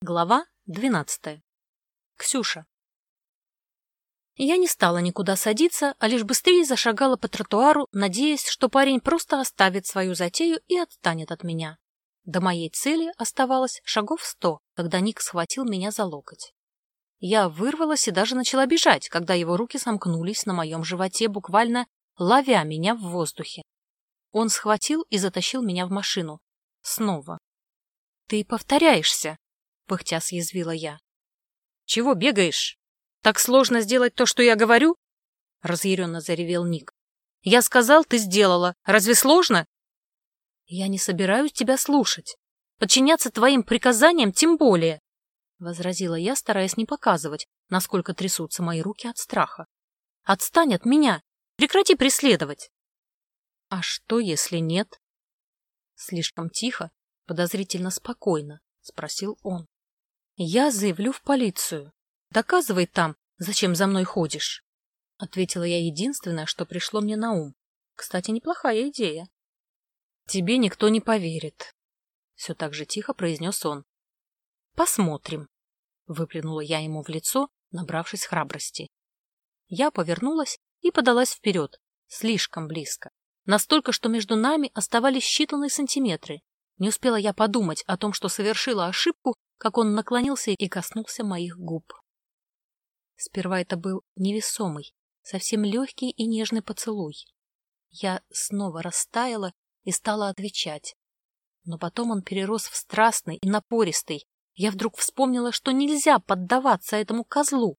Глава 12. Ксюша. Я не стала никуда садиться, а лишь быстрее зашагала по тротуару, надеясь, что парень просто оставит свою затею и отстанет от меня. До моей цели оставалось шагов сто, когда Ник схватил меня за локоть. Я вырвалась и даже начала бежать, когда его руки сомкнулись на моем животе, буквально ловя меня в воздухе. Он схватил и затащил меня в машину. Снова. «Ты повторяешься!» Пыхтя съязвила я. «Чего бегаешь? Так сложно сделать то, что я говорю?» Разъяренно заревел Ник. «Я сказал, ты сделала. Разве сложно?» «Я не собираюсь тебя слушать. Подчиняться твоим приказаниям тем более», — возразила я, стараясь не показывать, насколько трясутся мои руки от страха. «Отстань от меня! Прекрати преследовать!» «А что, если нет?» Слишком тихо, подозрительно спокойно, — спросил он. «Я заявлю в полицию. Доказывай там, зачем за мной ходишь», — ответила я единственное, что пришло мне на ум. Кстати, неплохая идея. «Тебе никто не поверит», — все так же тихо произнес он. «Посмотрим», — выплюнула я ему в лицо, набравшись храбрости. Я повернулась и подалась вперед, слишком близко. Настолько, что между нами оставались считанные сантиметры. Не успела я подумать о том, что совершила ошибку, как он наклонился и коснулся моих губ. Сперва это был невесомый, совсем легкий и нежный поцелуй. Я снова растаяла и стала отвечать. Но потом он перерос в страстный и напористый. Я вдруг вспомнила, что нельзя поддаваться этому козлу.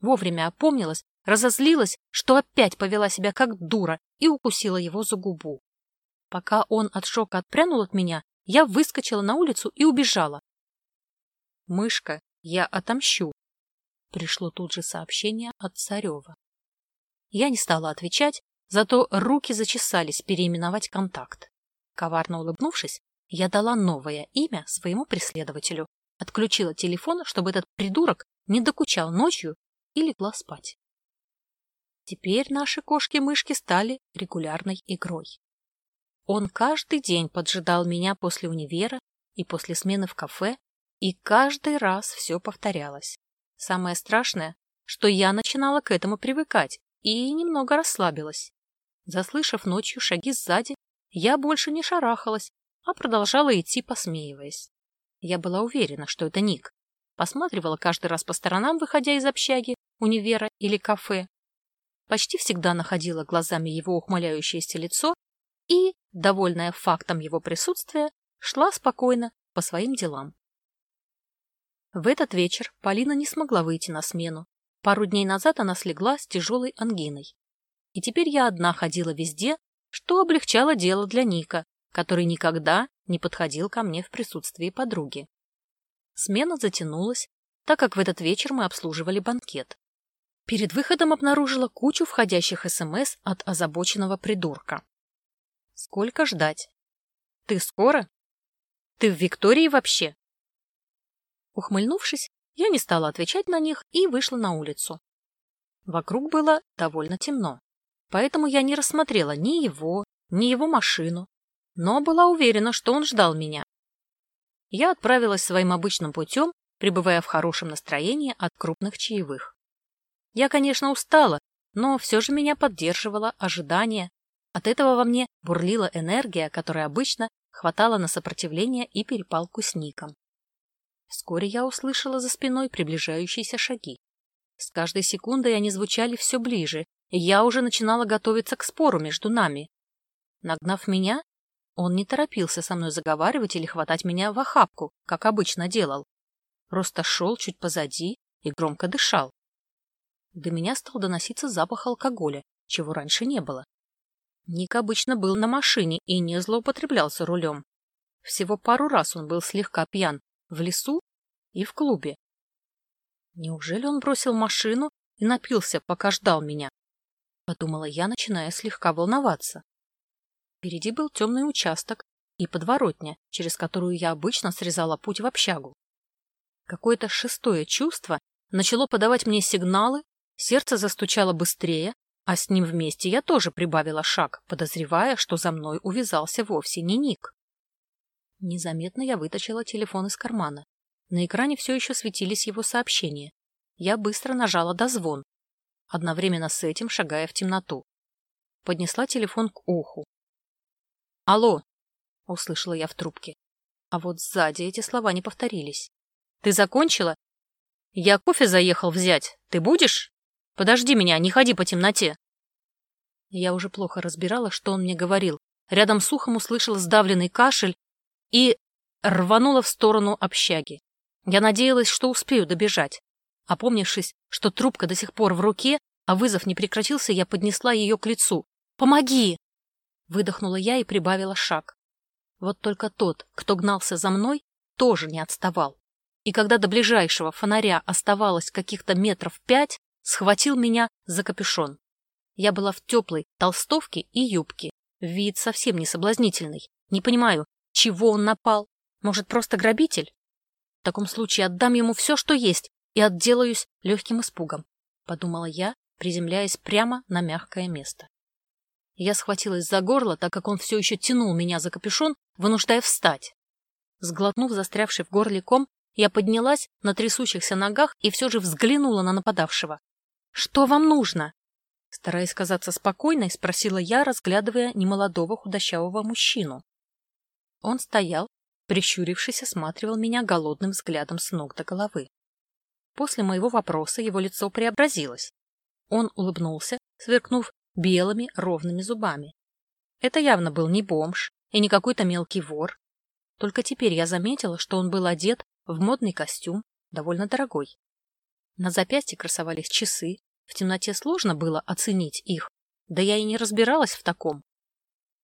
Вовремя опомнилась, разозлилась, что опять повела себя как дура и укусила его за губу. Пока он от шока отпрянул от меня, я выскочила на улицу и убежала, «Мышка, я отомщу!» Пришло тут же сообщение от Царева. Я не стала отвечать, зато руки зачесались переименовать контакт. Коварно улыбнувшись, я дала новое имя своему преследователю, отключила телефон, чтобы этот придурок не докучал ночью и легла спать. Теперь наши кошки-мышки стали регулярной игрой. Он каждый день поджидал меня после универа и после смены в кафе, и каждый раз все повторялось. Самое страшное, что я начинала к этому привыкать и немного расслабилась. Заслышав ночью шаги сзади, я больше не шарахалась, а продолжала идти, посмеиваясь. Я была уверена, что это Ник. Посматривала каждый раз по сторонам, выходя из общаги, универа или кафе. Почти всегда находила глазами его ухмыляющееся лицо и, довольная фактом его присутствия, шла спокойно по своим делам. В этот вечер Полина не смогла выйти на смену. Пару дней назад она слегла с тяжелой ангиной. И теперь я одна ходила везде, что облегчало дело для Ника, который никогда не подходил ко мне в присутствии подруги. Смена затянулась, так как в этот вечер мы обслуживали банкет. Перед выходом обнаружила кучу входящих СМС от озабоченного придурка. Сколько ждать? Ты скоро? Ты в Виктории вообще? Ухмыльнувшись, я не стала отвечать на них и вышла на улицу. Вокруг было довольно темно, поэтому я не рассмотрела ни его, ни его машину, но была уверена, что он ждал меня. Я отправилась своим обычным путем, пребывая в хорошем настроении от крупных чаевых. Я, конечно, устала, но все же меня поддерживало ожидание. От этого во мне бурлила энергия, которая обычно хватала на сопротивление и перепалку с Ником. Вскоре я услышала за спиной приближающиеся шаги. С каждой секундой они звучали все ближе, и я уже начинала готовиться к спору между нами. Нагнав меня, он не торопился со мной заговаривать или хватать меня в охапку, как обычно делал. Просто шел чуть позади и громко дышал. До меня стал доноситься запах алкоголя, чего раньше не было. Ник обычно был на машине и не злоупотреблялся рулем. Всего пару раз он был слегка пьян, в лесу и в клубе. Неужели он бросил машину и напился, пока ждал меня? Подумала я, начиная слегка волноваться. Впереди был темный участок и подворотня, через которую я обычно срезала путь в общагу. Какое-то шестое чувство начало подавать мне сигналы, сердце застучало быстрее, а с ним вместе я тоже прибавила шаг, подозревая, что за мной увязался вовсе не Ник. Незаметно я вытащила телефон из кармана. На экране все еще светились его сообщения. Я быстро нажала дозвон, одновременно с этим шагая в темноту. Поднесла телефон к уху. «Алло!» — услышала я в трубке. А вот сзади эти слова не повторились. «Ты закончила? Я кофе заехал взять. Ты будешь? Подожди меня, не ходи по темноте!» Я уже плохо разбирала, что он мне говорил. Рядом с ухом услышала сдавленный кашель и рванула в сторону общаги. Я надеялась, что успею добежать. Опомнившись, что трубка до сих пор в руке, а вызов не прекратился, я поднесла ее к лицу. «Помоги!» Выдохнула я и прибавила шаг. Вот только тот, кто гнался за мной, тоже не отставал. И когда до ближайшего фонаря оставалось каких-то метров пять, схватил меня за капюшон. Я была в теплой толстовке и юбке. Вид совсем не соблазнительный. Не понимаю, чего он напал. Может, просто грабитель? В таком случае отдам ему все, что есть, и отделаюсь легким испугом, — подумала я, приземляясь прямо на мягкое место. Я схватилась за горло, так как он все еще тянул меня за капюшон, вынуждая встать. Сглотнув застрявший в горле ком, я поднялась на трясущихся ногах и все же взглянула на нападавшего. «Что вам нужно?» Стараясь казаться спокойной, спросила я, разглядывая немолодого худощавого мужчину. Он стоял, прищурившись, осматривал меня голодным взглядом с ног до головы. После моего вопроса его лицо преобразилось. Он улыбнулся, сверкнув белыми ровными зубами. Это явно был не бомж и не какой-то мелкий вор. Только теперь я заметила, что он был одет в модный костюм, довольно дорогой. На запястье красовались часы, в темноте сложно было оценить их, да я и не разбиралась в таком.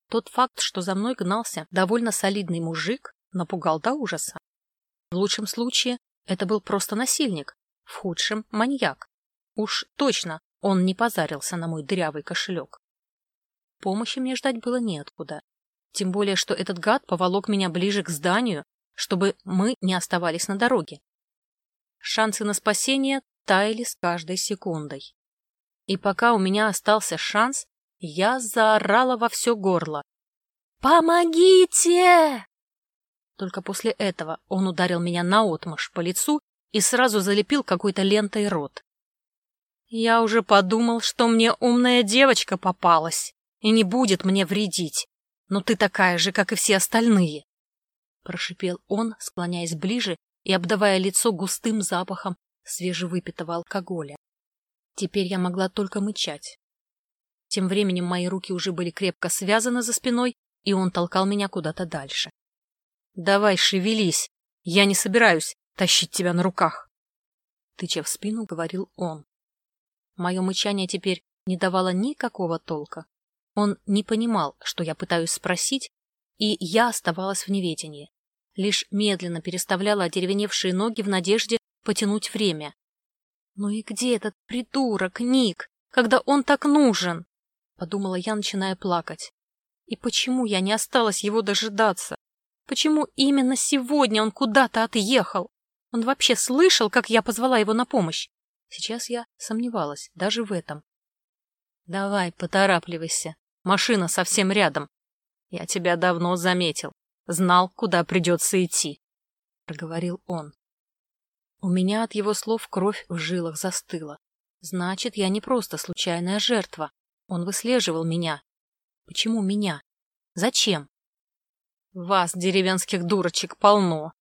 Тот факт, что за мной гнался довольно солидный мужик, напугал до ужаса. В лучшем случае это был просто насильник, в худшем — маньяк. Уж точно он не позарился на мой дырявый кошелек. Помощи мне ждать было неоткуда. Тем более, что этот гад поволок меня ближе к зданию, чтобы мы не оставались на дороге. Шансы на спасение таяли с каждой секундой. И пока у меня остался шанс, я заорала во все горло. «Помогите!» Только после этого он ударил меня наотмашь по лицу и сразу залепил какой-то лентой рот. Я уже подумал, что мне умная девочка попалась и не будет мне вредить. Но ты такая же, как и все остальные. Прошипел он, склоняясь ближе и обдавая лицо густым запахом свежевыпитого алкоголя. Теперь я могла только мычать. Тем временем мои руки уже были крепко связаны за спиной, и он толкал меня куда-то дальше. — Давай, шевелись, я не собираюсь тащить тебя на руках. Тыча в спину, говорил он. Мое мычание теперь не давало никакого толка. Он не понимал, что я пытаюсь спросить, и я оставалась в неведении. Лишь медленно переставляла одеревеневшие ноги в надежде потянуть время. «Ну и где этот придурок, Ник, когда он так нужен?» — подумала я, начиная плакать. «И почему я не осталась его дожидаться? Почему именно сегодня он куда-то отъехал? Он вообще слышал, как я позвала его на помощь? Сейчас я сомневалась даже в этом. Давай, поторапливайся. Машина совсем рядом. Я тебя давно заметил. Знал, куда придется идти, — проговорил он. У меня от его слов кровь в жилах застыла. Значит, я не просто случайная жертва. Он выслеживал меня. Почему меня? Зачем? Вас, деревенских дурочек, полно.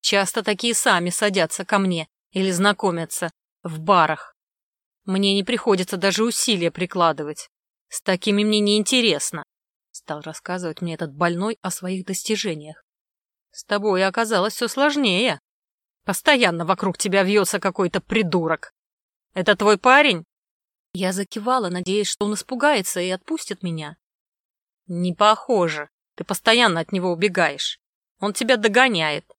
Часто такие сами садятся ко мне или знакомятся в барах. Мне не приходится даже усилия прикладывать. С такими мне не интересно. Стал рассказывать мне этот больной о своих достижениях. С тобой оказалось все сложнее. Постоянно вокруг тебя вьется какой-то придурок. Это твой парень? Я закивала, надеясь, что он испугается и отпустит меня. Не похоже. Ты постоянно от него убегаешь. Он тебя догоняет.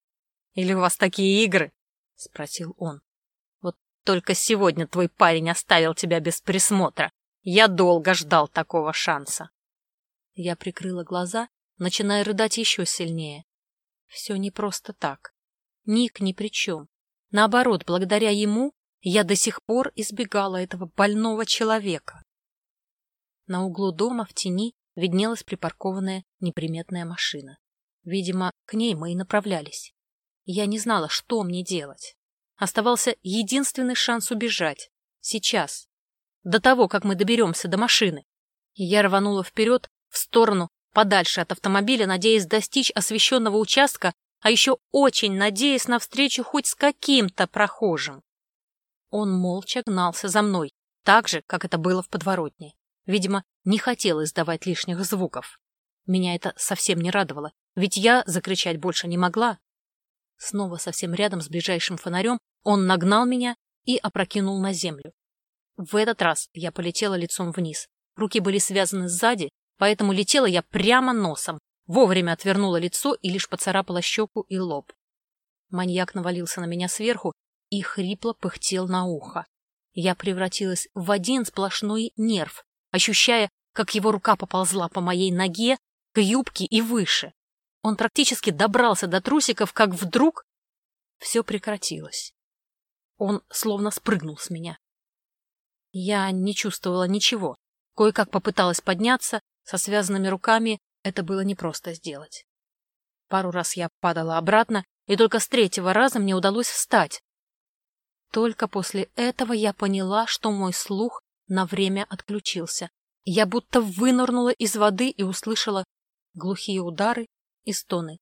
Или у вас такие игры? Спросил он. Только сегодня твой парень оставил тебя без присмотра. Я долго ждал такого шанса. Я прикрыла глаза, начиная рыдать еще сильнее. Все не просто так. Ник ни при чем. Наоборот, благодаря ему я до сих пор избегала этого больного человека. На углу дома в тени виднелась припаркованная неприметная машина. Видимо, к ней мы и направлялись. Я не знала, что мне делать. Оставался единственный шанс убежать. Сейчас. До того, как мы доберемся до машины. Я рванула вперед, в сторону, подальше от автомобиля, надеясь достичь освещенного участка, а еще очень надеясь на встречу хоть с каким-то прохожим. Он молча гнался за мной, так же, как это было в подворотне. Видимо, не хотел издавать лишних звуков. Меня это совсем не радовало, ведь я закричать больше не могла. Снова совсем рядом с ближайшим фонарем он нагнал меня и опрокинул на землю. В этот раз я полетела лицом вниз. Руки были связаны сзади, поэтому летела я прямо носом, вовремя отвернула лицо и лишь поцарапала щеку и лоб. Маньяк навалился на меня сверху и хрипло пыхтел на ухо. Я превратилась в один сплошной нерв, ощущая, как его рука поползла по моей ноге, к юбке и выше. Он практически добрался до трусиков, как вдруг все прекратилось. Он словно спрыгнул с меня. Я не чувствовала ничего. Кое-как попыталась подняться, со связанными руками это было непросто сделать. Пару раз я падала обратно, и только с третьего раза мне удалось встать. Только после этого я поняла, что мой слух на время отключился. Я будто вынырнула из воды и услышала глухие удары и стоны.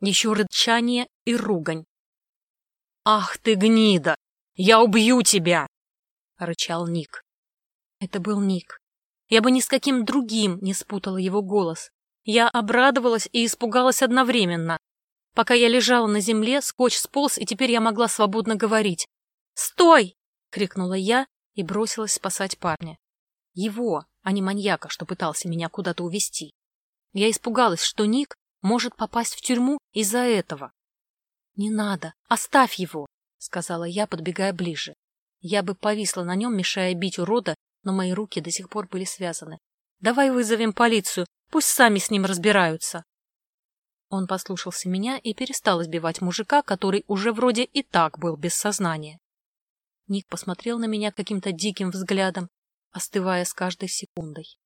Еще рычание и ругань. «Ах ты, гнида! Я убью тебя!» — рычал Ник. Это был Ник. Я бы ни с каким другим не спутала его голос. Я обрадовалась и испугалась одновременно. Пока я лежала на земле, скотч сполз, и теперь я могла свободно говорить. «Стой!» — крикнула я и бросилась спасать парня. Его, а не маньяка, что пытался меня куда-то увести. Я испугалась, что Ник может попасть в тюрьму из-за этого. «Не надо, оставь его!» — сказала я, подбегая ближе. Я бы повисла на нем, мешая бить урода, но мои руки до сих пор были связаны. «Давай вызовем полицию, пусть сами с ним разбираются!» Он послушался меня и перестал избивать мужика, который уже вроде и так был без сознания. Ник посмотрел на меня каким-то диким взглядом, остывая с каждой секундой.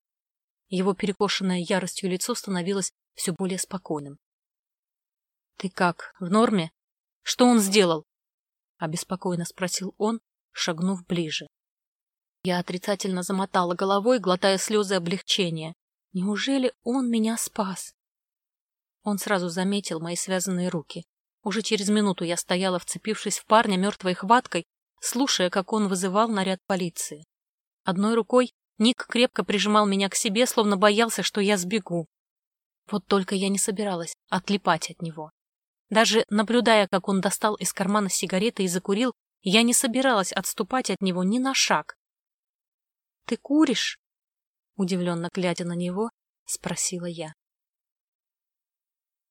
Его перекошенное яростью лицо становилось все более спокойным. — Ты как, в норме? Что он сделал? — обеспокоенно спросил он, шагнув ближе. Я отрицательно замотала головой, глотая слезы облегчения. Неужели он меня спас? Он сразу заметил мои связанные руки. Уже через минуту я стояла, вцепившись в парня мертвой хваткой, слушая, как он вызывал наряд полиции. Одной рукой Ник крепко прижимал меня к себе, словно боялся, что я сбегу. Вот только я не собиралась отлипать от него. Даже наблюдая, как он достал из кармана сигареты и закурил, я не собиралась отступать от него ни на шаг. — Ты куришь? — удивленно глядя на него, спросила я.